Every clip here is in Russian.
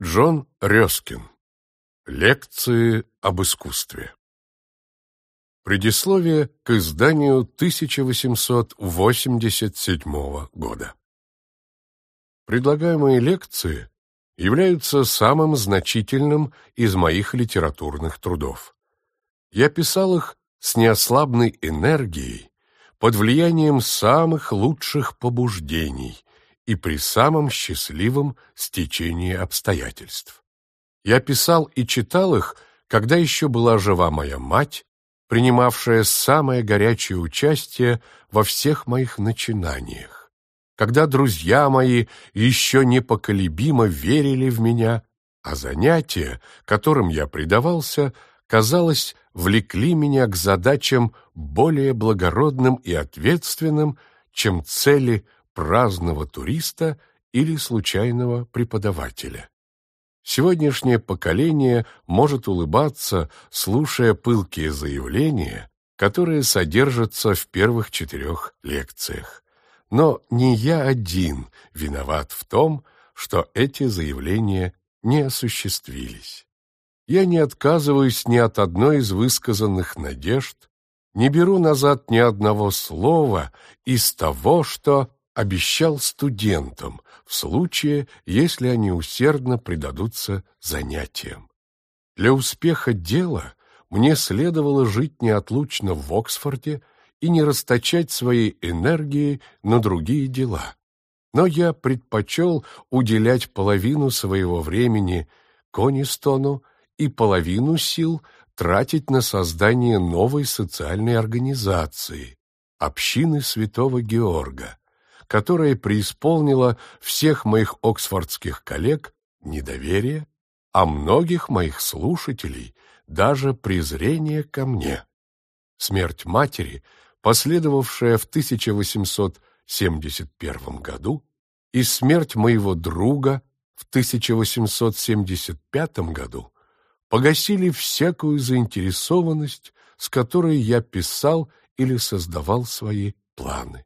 Джон Рёскин. Лекции об искусстве. Предисловие к изданию 1887 года. Предлагаемые лекции являются самым значительным из моих литературных трудов. Я писал их с неослабной энергией, под влиянием самых лучших побуждений и при самом счастливом стечении обстоятельств. Я писал и читал их, когда еще была жива моя мать, принимавшая самое горячее участие во всех моих начинаниях, когда друзья мои еще непоколебимо верили в меня, а занятия, которым я предавался, казалось, влекли меня к задачам более благородным и ответственным, чем цели – праздного туриста или случайного преподавателя. Сегодняшнее поколение может улыбаться, слушая пылкие заявления, которые содержатся в первых четырех лекциях. Но не я один виноват в том, что эти заявления не осуществились. Я не отказываюсь ни от одной из высказанных надежд, не беру назад ни одного слова из того, что обещал студентам в случае, если они усердно предадутся занятиям. Для успеха дела мне следовало жить неотлучно в Оксфорде и не расточать своей энергии на другие дела. Но я предпочел уделять половину своего времени Конистону и половину сил тратить на создание новой социальной организации – общины Святого Георга, которая преисполнила всех моих оксфордских коллег недоверие, а многих моих слушателей даже презрение ко мне. Смерть матери, последовавшая в 1871 году, и смерть моего друга в 1875 году погасили всякую заинтересованность, с которой я писал или создавал свои планы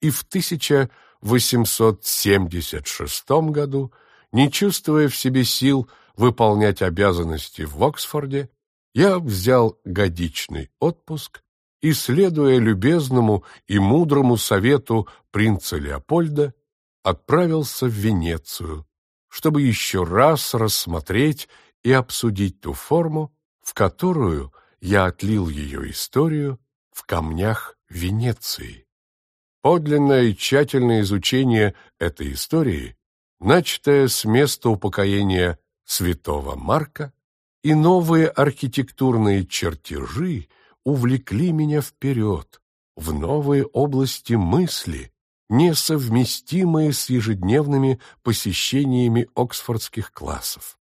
и в 1876 году, не чувствуя в себе сил выполнять обязанности в Оксфорде, я взял годичный отпуск и, следуя любезному и мудрому совету принца Леопольда, отправился в Венецию, чтобы еще раз рассмотреть и обсудить ту форму, в которую я отлил ее историю в камнях Венеции. Подлинное и тщательное изучение этой истории, начатое с места упокоения святого Марка, и новые архитектурные чертежи увлекли меня вперед, в новые области мысли, несовместимые с ежедневными посещениями оксфордских классов.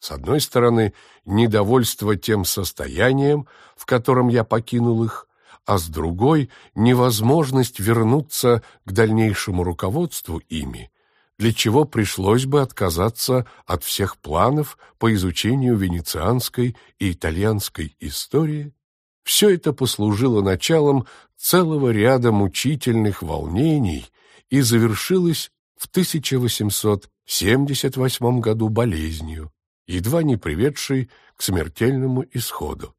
С одной стороны, недовольство тем состоянием, в котором я покинул их, а с другой — невозможность вернуться к дальнейшему руководству ими, для чего пришлось бы отказаться от всех планов по изучению венецианской и итальянской истории, все это послужило началом целого ряда мучительных волнений и завершилось в 1878 году болезнью, едва не приведшей к смертельному исходу.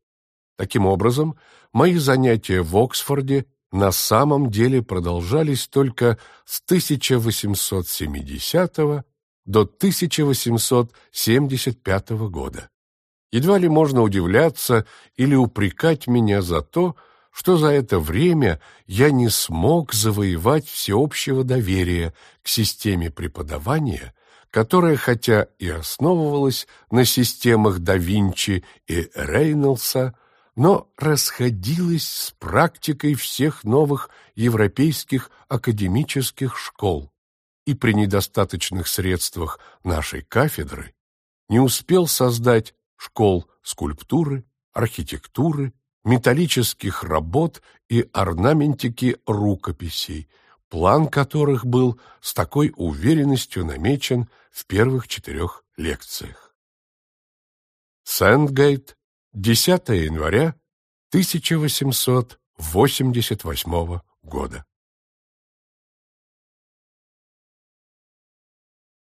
Таким образом, мои занятия в Оксфорде на самом деле продолжались только с 1870 до 1875 года. Едва ли можно удивляться или упрекать меня за то, что за это время я не смог завоевать всеобщего доверия к системе преподавания, которая хотя и основывалась на системах да Винчи и Рейнольдса, но расходилась с практикой всех новых европейских академических школ и при недостаточных средствах нашей кафедры не успел создать школ скульптуры, архитектуры, металлических работ и орнаментики рукописей, план которых был с такой уверенностью намечен в первых четырех лекциях. Сэндгейт 10 января 1888 года.